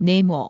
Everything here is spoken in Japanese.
ネモ。